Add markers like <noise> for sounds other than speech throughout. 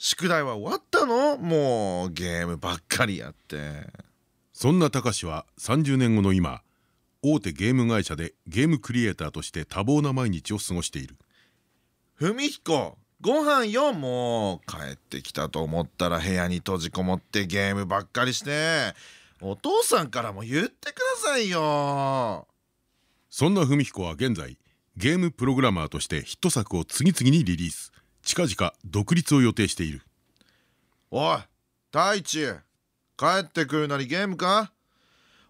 宿題は終わったの？もうゲームばっかりやって。そんなたかしは30年後の今大手ゲーム会社でゲームクリエイターとして多忙な毎日を過ごしている。文彦ご飯よ。もう帰ってきたと思ったら部屋に閉じこもってゲームばっかりして。お父さんからも言ってくださいよ。そんな文彦は現在ゲームプログラマーとしてヒット作を次々にリリース近々独立を予定している。おい太一帰ってくるなりゲームか？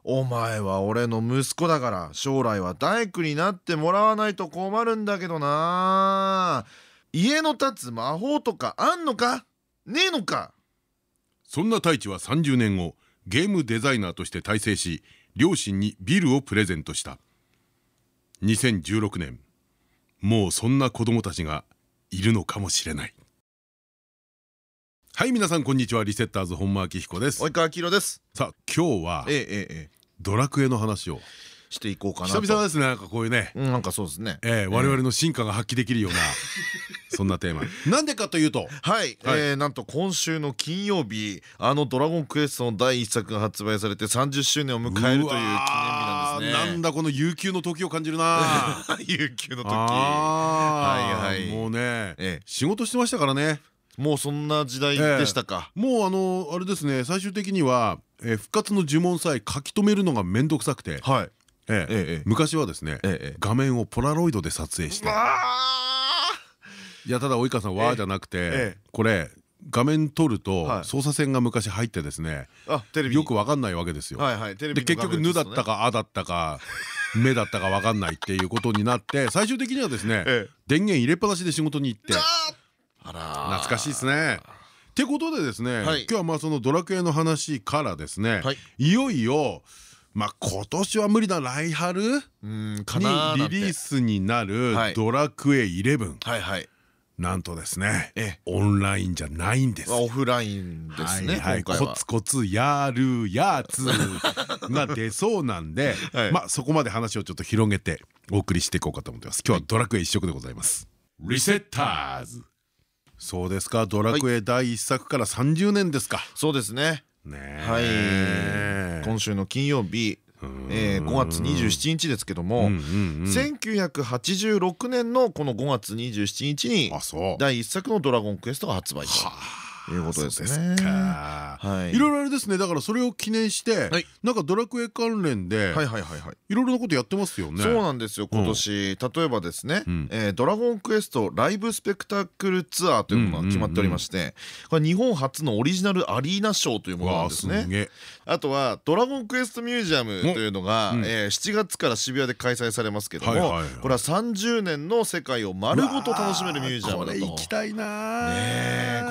お前は俺の息子だから将来は大工になってもらわないと困るんだけどな。家の建つ魔法とかあんのか？ねえのか？そんな太一は30年後ゲームデザイナーとして大成し両親にビルをプレゼントした。2016年もうそんな子供たちがいるのかもしれない。はい皆さんこんにちは。リセッターズ本間明彦です。及川明です。さあ今日はええええええ。ドラクエの話をしていこうかなと。久々ですねなんかこういうね。うんなんかそうですね。えー、我々の進化が発揮できるような <laughs> そんなテーマ。なんでかというとはい、えーなんと今週の金曜日あの「ドラゴンクエスト」の第一作が発売されて30周年を迎えるという記念日なんですね。なんだこの悠久の時を感じるな。<laughs> 悠久の時。はいはい。もうね、ええ。仕事してましたからね。もうそんな時代でしたか、もうあのあれですね最終的には、えー復活の呪文さえ書き留めるのが面倒くさくて、はい。ええええ昔はですね、ええ画面をポラロイドで撮影していやただ及川さんわーじゃなくて、ええ。これ画面撮るとはい。操作線が昔入ってですねよくわかんないわけですよ。で結局「ぬ」だったか「あ」だったか「目」だったかわかんないっていうことになって <laughs> 最終的にはですねええ。電源入れっぱなしで仕事に行って。あら懐かしいですね。ってことでですね、はい。今日はまあそのドラクエの話からですね、はい。い、よいよまあ今年は無理だ来春にリリースになるはい「ドラクエ11」はいはい。なんとですねええ。オンラインじゃないんです。オフラインですねはいはい。今回は。コツコツやるやつ <laughs> が出そうなんで、はい。まあそこまで話をちょっと広げてお送りしていこうかと思ってます。今日はドラクエ一色でございます、リセッターズ。そうですかドラクエ第一作から30年ですか。そうですねねはい。え今週の金曜日。えー5月27日ですけどもうんうんうん1986年のこの5月27日に第一作の「ドラゴンクエスト」が発売ということですね。か。はい。いろいろあれですね。だからそれを記念してはい。なんかドラクエ関連ではいはいはいはい。いろいろなことやってますよね。そうなんですよ今年、例えばですね、うん。えードラゴンクエストライブスペクタクルツアー」というものが決まっておりましてこれ日本初のオリジナルアリーナショーというものなんですね。あとは「ドラゴンクエストミュージアム」というのが、うん。えー7月から渋谷で開催されますけども、これは30年の世界を丸ごと楽しめるミュージアムだと。これ行きたいなね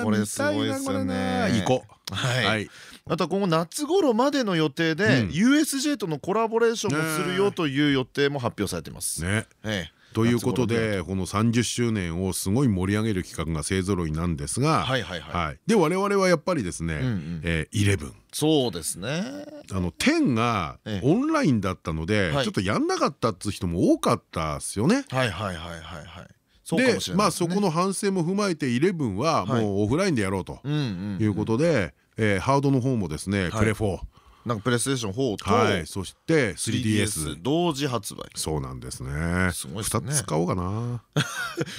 えこれすごいですよね。行こう。はい。はい。あとは今後夏頃までの予定で、うん。USJ とのコラボレーションもするよという予定も発表されています。ね。ええ。ということでこの30周年をすごい盛り上げる企画が勢ぞろいなんですがはいはいはい。はい。で我々はやっぱりですねうんうん。えー11そうですね。あの10がええ。オンラインだったのではい。ちょっとやんなかったっつう人も多かったっすよね。はいはいはいはいはい。でまあそこの反省も踏まえて11ははいもうオフラインでやろうということでえーハードの方もですねプレ4なんかプレイステーション4とはい。そして 3DS 3DS 同時発売。そうなんですね。すごいっすね。2つ買おうか <laughs> な。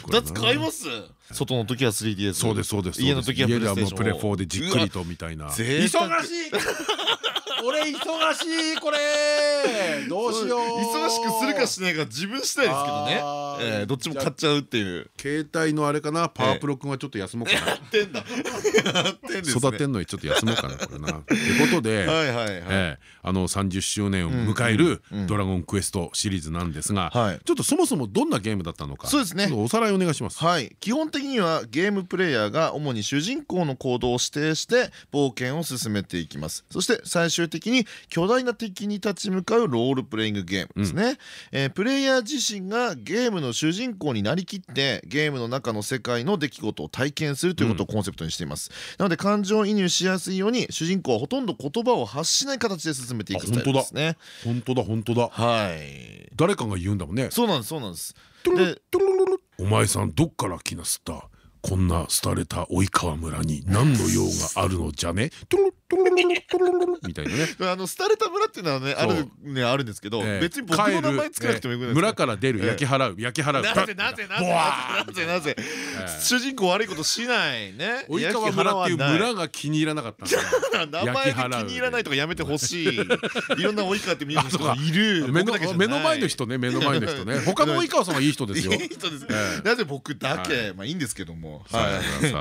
二つ買います？外の時は 3DS そうですそうです家の時はプレイステーション家ではもうプレ4でじっくりとみたいな。忙しい <laughs> 俺忙しいこれ。どうしよう。忙しくするかしないか自分次第ですけどね。えーどっちも買っちゃうっていう。携帯のあれかな？パワープロ君はちょっと休もうかな。育てんのにちょっと休もうかな。これな。ということで、はいはいはい。ええあの30周年を迎える「ドラゴンクエスト」シリーズなんですが、はい。ちょっとそもそもどんなゲームだったのかそうですね。おさらいお願いします。はい。基本的にはゲームプレイヤーが主に主人公の行動を指定して冒険を進めていきます。そして最終的に巨大な敵に立ち向かうロールプレイングゲームですね、えープレイヤー自身がゲームの主人公になりきってゲームの中の世界の出来事を体験するということをコンセプトにしています、なので感情移入しやすいように主人公はほとんど言葉を発しない形で進めていくスタイルですね。本当だ。本当だ。はい。誰かが言うんだもんね。そうなんですそうなんです。でお前さんどっから来なすったこんな廃れた及川村に何の用があるのじゃね？トゥルトゥルルルルトゥルルルルみたいなね。あの廃れた村っていうのはねあるねあるんですけど別に僕の名前つけなくてもよくないか村から出る焼き払う焼き払うなぜなぜなぜなぜなぜ主人公悪いことしないね及川村っていう村が気に入らなかった名前が気に入らないとかやめてほしいいろんな及川って見る人がいる目の前の人ね目の前の人ね他の及川さんはいい人ですよいい人ですなぜ僕だけまあいいんですけどもさ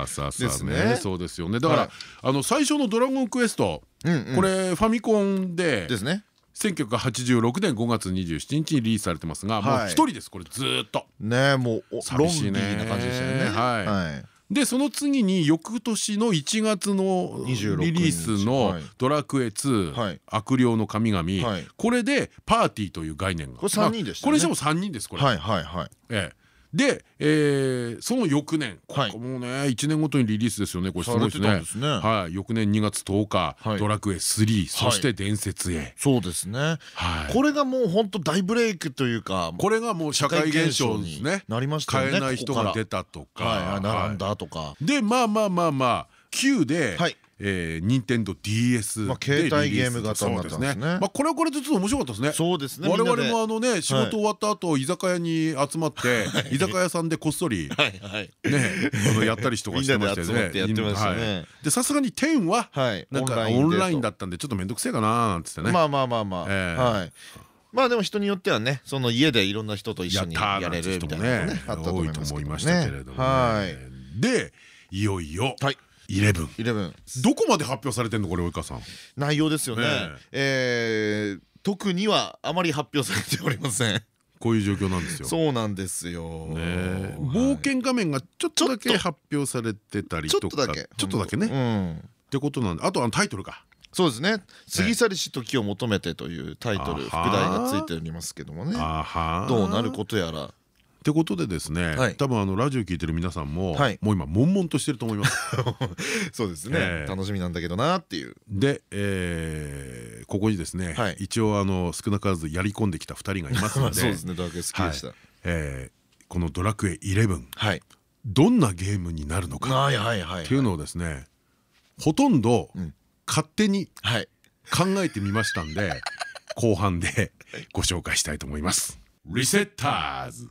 あさあさあねそうですよねだから、あの最初の「ドラゴンクエスト」これファミコンで。ですね。1986年5月27日にリリースされてますがもうはい一人ですこれずーっと。ねもうおロンリ寂しいね。ーな感じでしたよね。はい。はい。でその次に翌年の1月の26リリースのはい「ドラクエ2、はい。悪霊の神々」はい。これでパーティーという概念が。これ三人でしたこれしても3人ですこれ。はいはいはい。ええで、えーその翌年こはい。こもね1年ごとにリリースですよね。これすごいですね。はい。翌年2月10日「はい。ドラクエ3」そして「伝説へ」そうですね。はい。これがもう本当大ブレイクというかこれがもう社会現象ですねなりましたよね買えない人が出たたとか。はい。並んはだとか。いでまあまあまあまあ9ではいえー任天堂 d s まあ携帯ゲーム型になったんですね。まあこれはこれでちょっと面白かったですね。そうですね。我々もあのね仕事終わった後居酒屋に集まって居酒屋さんでこっそりねあのやったりとかしてましたよね。でさすがに10ははい。なんかオンラインだったんでちょっと面倒くせえかななんつってね。まあまあまあまあ。ええ。はい。まあでも人によってはねその家でいろんな人と一緒にやれるみたいなのねあったと多い思いますけどと思いましたけれどもね。はい。でいよいよはい11 11どこまで発表されてんのこれ及川さん？内容ですよね。え。えー特にはあまり発表されておりません。こういう状況なんですよ。そうなんですよ。冒険画面がちょっとだけ発表されてたりちょとかっとだけ。ちょっとだけね。っうん。てことなんで。あとあのタイトルか。そうですね「過ぎ去りし時を求めて」というタイトル副題がついておりますけどもね。どうなることやらってことでですね、はい。多分あのラジオ聞いてる皆さんも、はい。もう今悶々としてると思います。<laughs> そうですええ。ね楽しみなんだけどなっていう。で、えーここにですね、はい。一応あの少なからずやり込んできた2人がいますので <laughs> そうですね。ドラクエ好きでした。えーこの「ドラクエ11」はい。どんなゲームになるのか。っていうのをですねほとんどん。勝手にはい。考えてみましたんで <laughs> 後半でご紹介したいと思います。リセッターズ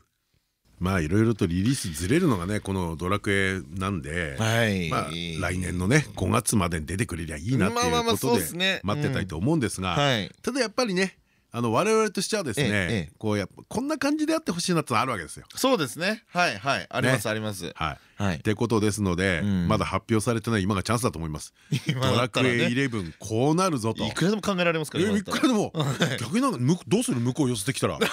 まあいろいろとリリースずれるのがねこの「ドラクエ」なんで、はい。まあ来年のね5月までに出てくれりゃいいなっていうまあまあまあことでそうっすね。待ってたいと思うんですがはい。ただやっぱりねあの我々としてはですえええこうやっぱこんな感じであってほしいなってのあるわけですよ。そうですね。はいはい。ありますね。あります。はい。はい。ってことですので、うん。まだ発表されてない今がチャンスだと思います。今ドラクだったらね。エ11こうなるぞと。いくらでも考えられますからえいくらでも。逆になんかむどうする？向こう寄せてきたら。<laughs>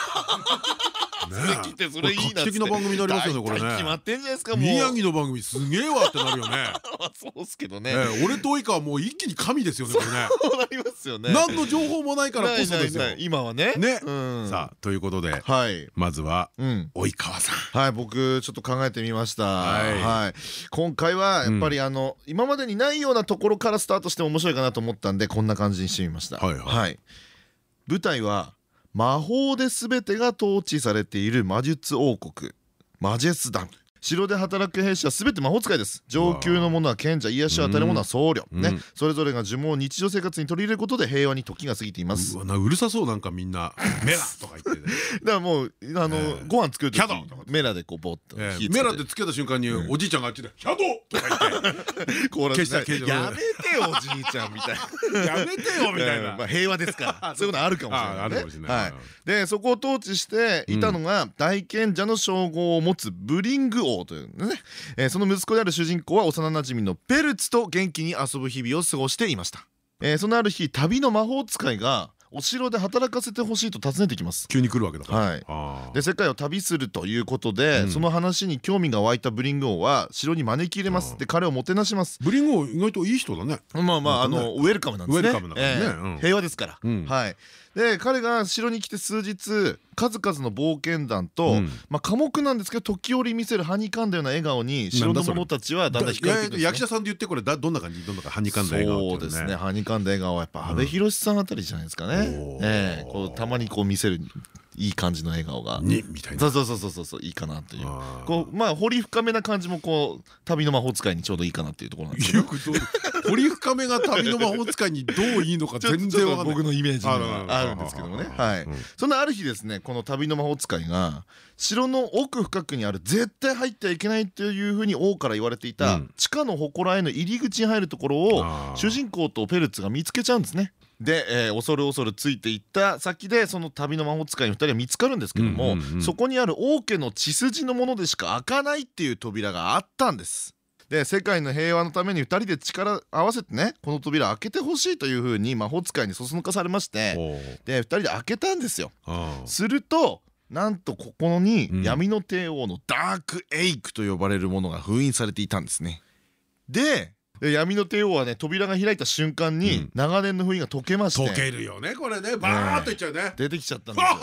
ね来てそれいいな画期的な番組になりますよねこれ大体決まね。ってんじゃないですかもう。宮城の番組すげえわってなるよね。<laughs> そうっすけどね。ええ俺と及川もう一気に神ですよねこれね。そうなりますよね。何の情報もないからこそですよ。今はね。ね。うん。さあということではい。まずはうん。及川さん。はい僕ちょっと考えてみました。はい。はい。今回はやっぱりあの今までにないようなところからスタートしても面白いかなと思ったんでこんな感じにしてみました。はい。はい。舞台は魔法で全てが統治されている魔術王国マジェス団城で働く兵士は全て魔法使いです。上級の者は賢者癒しを与える者は僧侶。ね。それぞれが呪文を日常生活に取り入れることで平和に時が過ぎています。うわなうるさそうなんかみんな「<laughs> メラ!」とか言ってね。<laughs> だからもうあのご飯作る時メラでこうボッとメラでつけた瞬間におじいちゃんがあっちで「キャド!」とか言って。<laughs> やめてよおじいちゃんみたいな。やめてよみたいな。まあ平和ですから。そういうのあるかもしれあるかもしれない。でそこを統治していたのが大賢者の称号を持つブリング王というね。えーその息子である主人公は幼なじみのペルツと元気に遊ぶ日々を過ごしていました。えーそのある日旅の魔法使いがお城で働かせてほしいと訪ねてきます。急に来るわけだから。はい。で世界を旅するということで、うん。その話に興味が湧いたブリング王は城に招き入れますで彼をもてなします。ブリング王意外といい人だね。まあまあね。のウェルカムなんですね。ウェルカムだからね。ええうん平和ですから、うん。はいで彼が城に来て数日数々の冒険団と、うん。まあ寡黙なんですけど時折見せるはにかんだような笑顔に城の者たちはだんだん惹かれていくんですね。役者さんで言ってこれだどんな感じ？どんな感じはにかんだ笑顔そうですね。はにかんだ笑顔はやっぱ阿部寛さんあたりじゃないですかね、おー。ええこうたまにこう見せるいい感じの笑顔が。にみたいな。そうそうそうそうそういいかなという。こうまあ掘り深めな感じもこう旅の魔法使いにちょうどいいかなっていうところなんです。けど掘り <laughs> 深めが旅の魔法使いにどういいのか全然わかんない。僕のイメージがあるんですけどもね。あはい。そんなある日ですねこの旅の魔法使いが城の奥深くにある絶対入ってはいけないというふうに王から言われていたうん。地下の祠への入り口に入るところを主人公とペルツが見つけちゃうんですね。で、えー恐る恐るついていった先でその旅の魔法使いの2人は見つかるんですけども、そこにある王家の血筋のものでしか開かないっていう扉があったんです。で世界の平和のために2人で力合わせてねこの扉開けてほしいというふうに魔法使いにそそのかされましてで2人で開けたんですよ。するとなんとここにうん闇の帝王のダークエイクと呼ばれるものが封印されていたんですね。でで闇の帝王はね扉が開いた瞬間にうん。長年の封印が解けまして。溶けるよねこれね。バーッといっちゃうね。出てきちゃったんですよ。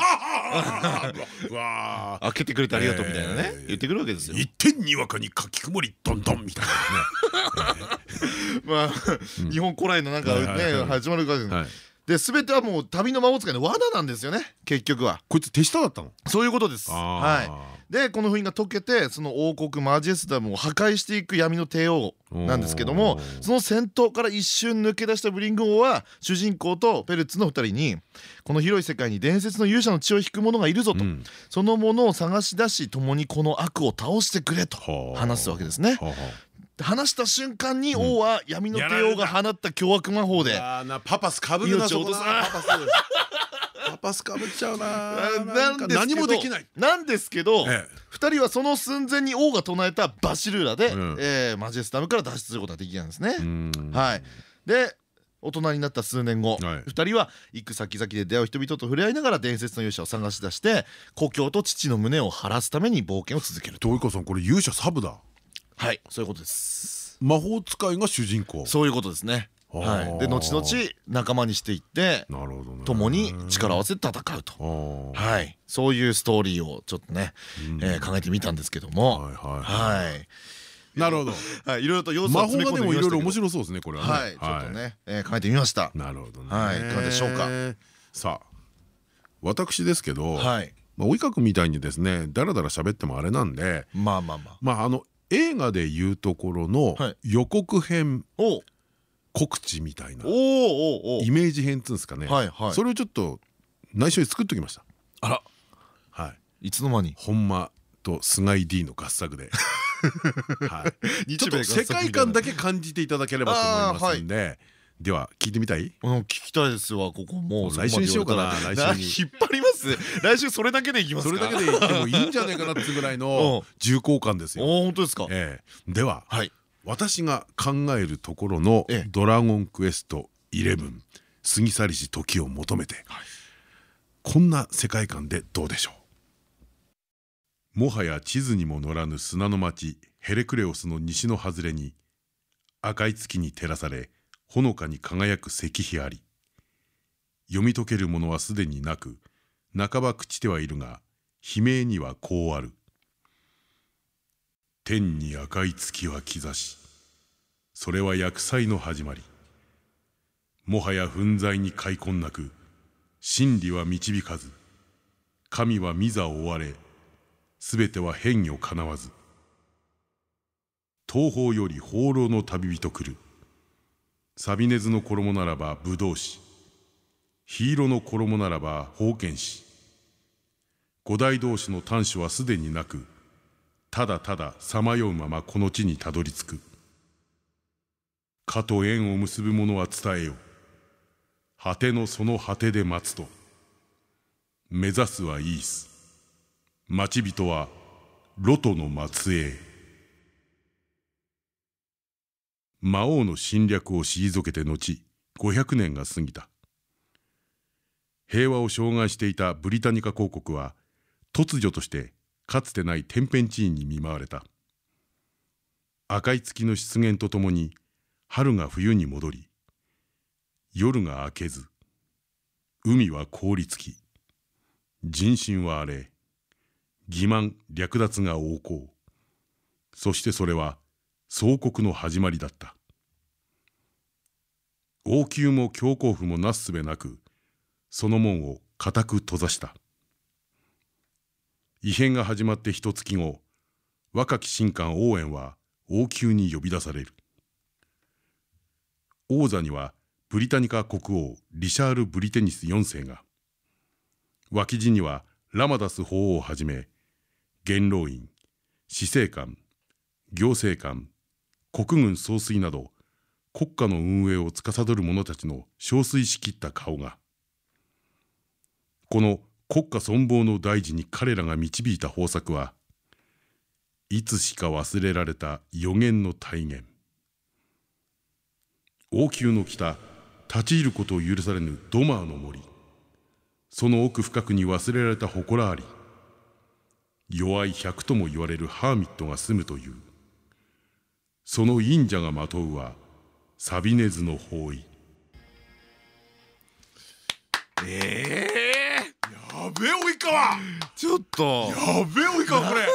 う <laughs> わー <laughs> 開けてくれてありがとうみたいなねえー。言ってくるわけですよ。一点にわかにかき曇りどんどんみたい <laughs> まあ日本古来のなんかね始まるからで全てはもう旅の魔法使いの罠なんですよね。結局は。こいつ手下だったの？そういうことです。あはい。ーでこの封印が解けてその王国マジェスダムを破壊していく闇の帝王なんですけどもその戦闘から一瞬抜け出したブリング王は主人公とペルツの2人にこの広い世界に伝説の勇者の血を引く者がいるぞと、うん。その者を探し出し共にこの悪を倒してくれとはあ。話すわけですね。話した瞬間に王は闇の帝王が放った凶悪魔法でパパスかぶるなそこなパパス。かぶっちゃうな。<laughs> 何もできない。なんですけどえ2人はその寸前に王が唱えたバシルーラで、マジェスタムから脱出することができたんですね。はい、で大人になった数年後、はい。2人は行く先々で出会う人々と触れ合いながら伝説の勇者を探し出して故郷と父の胸を晴らすために冒険を続けると。いうことさんこれ勇者サブだはいそういうことです。魔法使いが主人公。そういうことですね。あはー。い、で後々仲間にしていってなるほどね。共に力を合わせて戦うと。はい、そういうストーリーをちょっとね、えー考えてみたんですけども、はいなるほど。はい、いろいろと要素魔を詰め込んで法がでもいみましたけど。ろいろ面白そうですねこれはね。はい、ちょっとね、えー考えてみました。なるほどね。はいいかがでしょうか？さあ私ですけどはい、まあ及川君みたいにですねだらだら喋ってもあれなんでまあまあまあ。まああの映画でいうところのはい。予告編告知みたいなイメージ編っつうんですかね。それをちょっと内緒に作っときました。あら、はい。いつの間に？本間と菅井 D の合作で。<laughs> はい。ちょっと世界観だけ感じていただければと思いますんででは聞いてみたい？うん、聞きたいですわ、ここもう。来週にしようかな来週引っ張ります。来週それだけでいきますか。それだけで言ってもいいんじゃないかなってぐらいの重厚感ですよ。本当ですか。ええでははい。私が考えるところのええ「ドラゴンクエスト11過ぎ去りし時を求めて」こんな世界観でどうでしょう？もはや地図にも載らぬ砂の町ヘレクレオスの西の外れに赤い月に照らされほのかに輝く石碑あり。読み解けるものはすでになく半ば朽ちてはいるが悲鳴にはこうある。天に赤い月は兆しそれは薬剤の始まり。もはや粉罪に開墾なく真理は導かず神は御座を追われすべては変魚かなわず。東方より放浪の旅人来る。サビネズの衣ならば武道士。黄色の衣ならば封建士。五代同士の短所はすでになくただたださまようままこの地にたどり着く。かと縁を結ぶ者は伝えよ。果てのその果てで待つと。目指すはイース。待ち人はロトの末裔。魔王の侵略を退けて後500年が過ぎた。平和を障害していたブリタニカ公国は突如としてかつてない天変地異に見舞われた。赤い月の出現とともに春が冬に戻り夜が明けず海は凍りつき人心は荒れ欺瞞略奪が横行。そしてそれは総国の始まりだった。王宮も強行府もなすすべなくその門を固く閉ざした。異変が始まって一月後若き神官応援は王宮に呼び出される。王座にはブリタニカ国王リシャール・ブリテニス4世が。脇地にはラマダス法王をはじめ元老院司政官行政官国軍総帥など国家の運営を司る者たちの憔悴しきった顔が。この国家存亡の大事に彼らが導いた方策はいつしか忘れられた予言の体現王宮の北立ち入ることを許されぬドマーの森。その奥深くに忘れられた祠あり。弱い百とも言われるハーミットが住むという。その忍者がまとうはサビネズの包囲えやべえ及川ー、ちょっと。やべえ及川これ。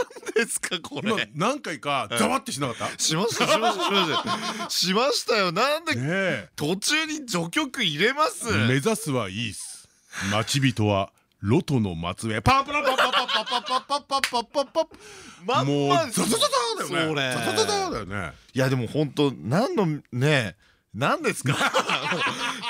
ですかこ今れ何回かざわってしなかった？しましたしましたしましたしましたよ。なんで途中に序曲入れます？目指すはいいっす。待ち人はロトの末裔パンパラパンパパパパパパパパパパまんまザザザザだよねザザザザだよねいやでも本当何のね何ですか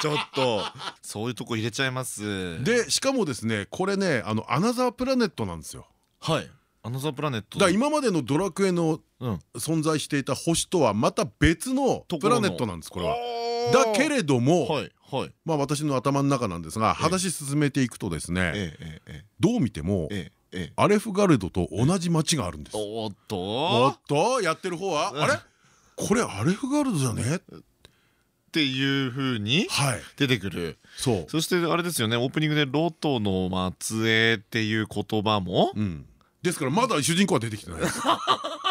ちょっとそういうとこ入れちゃいますでしかもですねこれねあのアナザープラネットなんですよはいアナザープラネットだから今までのドラクエのうん存在していた星とはまた別のプラネットなんですこれは。だけれども、はいまあ私の頭の中なんですが話進めていくとですねどう見てもアレフガルドと同じ町があるんです。おっおとっとやってる方はあれ？これアレフガルドじゃね？っていう風にはい。出てくる。そう。そしてあれですよねオープニングで「ロトの末裔」っていう言葉もうん、ですからまだ主人公は出てきてないです。<laughs>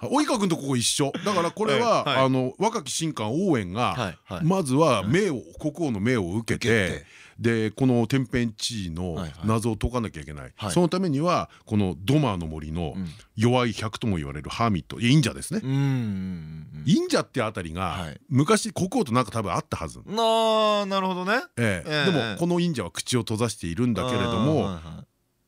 <laughs> 及川君とここ一緒。だからこれは、あの若き神官応援が、まずは命を国王の命を受けてでこの天変地異の謎を解かなきゃいけない、はい。そのためにはこのドマーの森のうん。弱い百とも言われるハーミット忍者ですね、忍者ってあたりが、はい。昔国王となんか多分あったはず、なあなるほどね。でもこの忍者は口を閉ざしているんだけれども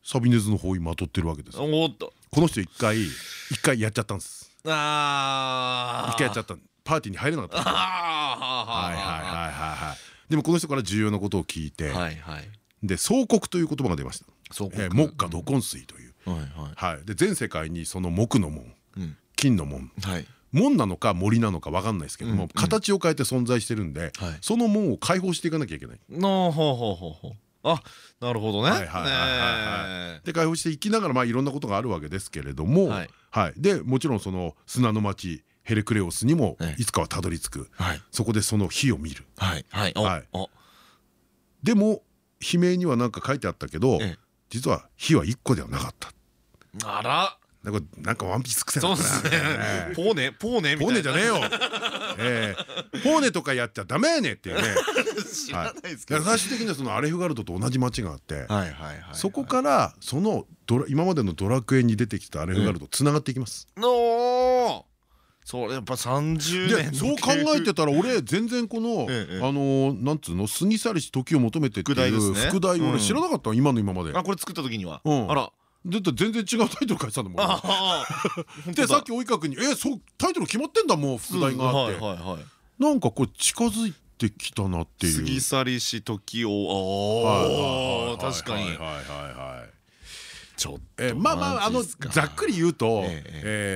サビネズの包囲まとってるわけですよ。おっとこの人一回一回やっちゃったんです。あ一回やっちゃった。パーティーに入れなかった。んではいはいはいはいはい。でもこの人から重要なことを聞いて、はいはい。で総国という言葉が出ました。木下土根水という、はいはい。はい、で全世界にその木の門うん。金の門。はい。門なのか森なのか分かんないですけども、うん形を変えて存在してるんで、はい。その門を開放していかなきゃいけない。あなるほどね。はいはいはいはい。ねで開放していきながらまあいろんなことがあるわけですけれども、はい。はい。でもちろんその砂の町ヘレクレオスにもええ。いつかはたどり着く、はい。そこでその火を見る。はい。はい。でも悲鳴には何か書いてあったけど、ええ。実は火は1個ではなかった。あら。なんかなんかワンピース癖そうでだねね。ポーネポーネみたいな。ポーネじゃねえよ。ええ。ポーネとかやっちゃダメねっていうね。<laughs> 知らないですけど。最終的にはそのアレフガルドと同じ町があって、そこからそのドラ今までのドラクエに出てきたアレフガルドつながっていきます。のー。それやっぱ30で年そう考えてたら俺全然このええあのなんつうの過ぎ去りし時を求めてっていう副題ですね。副題うん。俺知らなかった今の今まで。あこれ作った時には。うん。あらだって全然違うタイトル書いてたんだもん。でさっき及川君に「えそうタイトル決まってんだもう副題が。あって」はいはいはい。なんかこれ近づいてきたなっていう。過ぎ去りし時をはいああ確かに。はいはいはいはい。ちょっとえーまあまああのざっくり言うと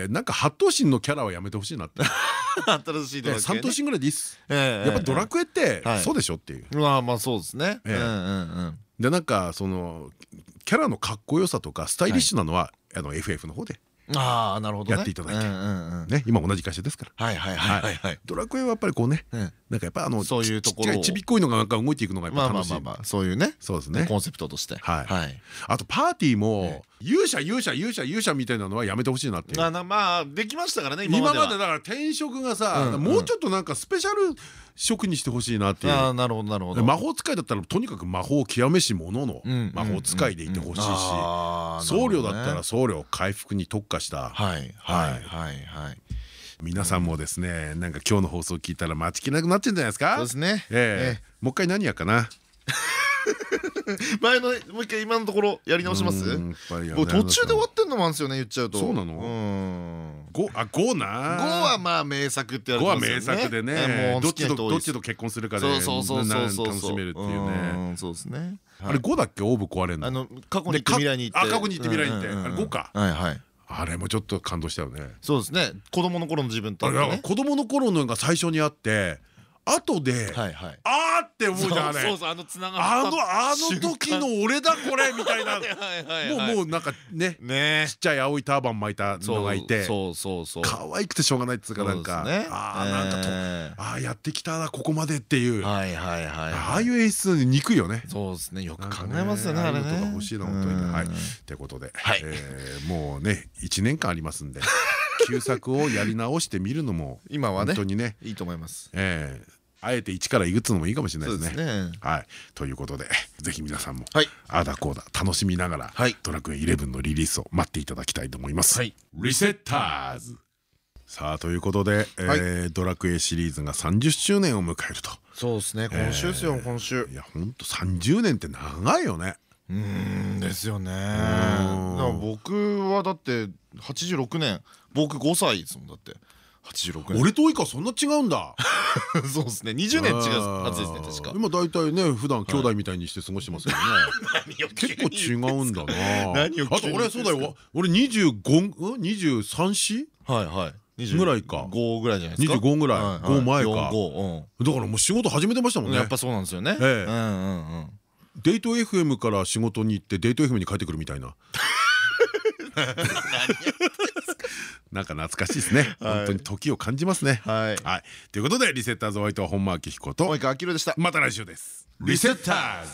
なんか八頭身のキャラはやめてほしいなって。<laughs> 新しいドラクエね。三頭身ぐらいでいいっす。ええやっぱドラクエってはい。そうでしょっていう。まあまあそうですね。でなんかそのキャラのかっこよさとかスタイリッシュなのはあの FF の方で。ああなるほどね。やっていただいて。ね今同じ会社ですから。はいはいはいはいはい。ドラクエはやっぱりこうねうん。なんかやっぱあのそういうところを。ちびっこいのがなんか動いていくのがやっまあぱ楽しい。まあまあまあそういうねそうですね。コンセプトとして。はい。はい。あとパーティーも勇者勇者勇者勇者みたいなのはやめてほしいなっていう。あなまあできましたからね今今までは。だから転職がさもうちょっとなんかスペシャル職にしてほしいなっていう。ああなるほどなるほど。魔法使いだったらとにかく魔法を極めし者のうん魔法使いでいてほしいし僧侶だったら僧侶回復に特化した。はいはいはい。はい皆さんもですねなんか今日の放送聞いたら待ちきれなくなっちゃうんじゃないですか？そうですね。ええ。もう一回何やっかな？<laughs> 前のもう一回今のところやり直します？途中で終わってんのもあるんですよね言っちゃうと。そうなの？うん。五あ五な？5はまあ名作ってや五はわれてますよね。名作でえもうねどっちとどっちと結婚するかでそうそうそうそうそう。楽しめるっていうね。んそうですね。あれ五だっけ？オーブ壊れんの。あの過去に行って未来に行って。あ過去に行って未来に行って。あれ五か。はいはい。あれもちょっと感動したよね。そうですね。子供の頃の自分と子供の頃のが最初にあって後ではいはい。あーって思うじゃんあれ。そうそうあのつながった。あのあの時の俺だこれみたいな。<laughs> もうもうなんかねね。ちっちゃい青いターバン巻いたのがいてそうそうそう可愛くてしょうがないっつうかなんかそうですね。あーなんかとえああやってきたなここまでっていう。あはいはいはい。あいう演出憎いよね。そうですねよく考えますよねあれね。とか欲しいな本当にね。はい。うんってことではい。えーもうね1年間ありますんで旧作をやり直してみるのも <laughs> 今はね本当にねいいと思います。えーあえて一からいくつのもいいかもしれないですすね。はい、ということでぜひ皆さんもはい。ああだこうだ楽しみながら、はい。ドラクエ11のリリースを待っていただきたいと思います。はい。リセッターズ。さあということで、えードラクエシリーズが30周年を迎えると。そうですね。今週ですよ今週。いやほんと30年って長いよね。うーんですよね。僕はだって86年。僕5歳ですもんだって86年俺と及川そんな違うんだ。<laughs> そうですね。20年違うはずですね確か。今大体ね普段兄弟みたいにして過ごしてますけどね。<laughs> 結構違うんだな。あと俺そうだよ。俺2523子はいはい。20ぐらいか。5ぐらいじゃないですか。25ぐらい。は5前か。45だからもう仕事始めてましたもんね。やっぱそうなんですよね。ええ。うんうんうん。デート FM から仕事に行ってデート FM に帰ってくるみたいな <laughs> なんか懐かしいですね。はい。本当に時を感じますね。はい。はい。ということでリセッターズお相手は本間明彦と及川明宏でした。また来週です。リセッターズ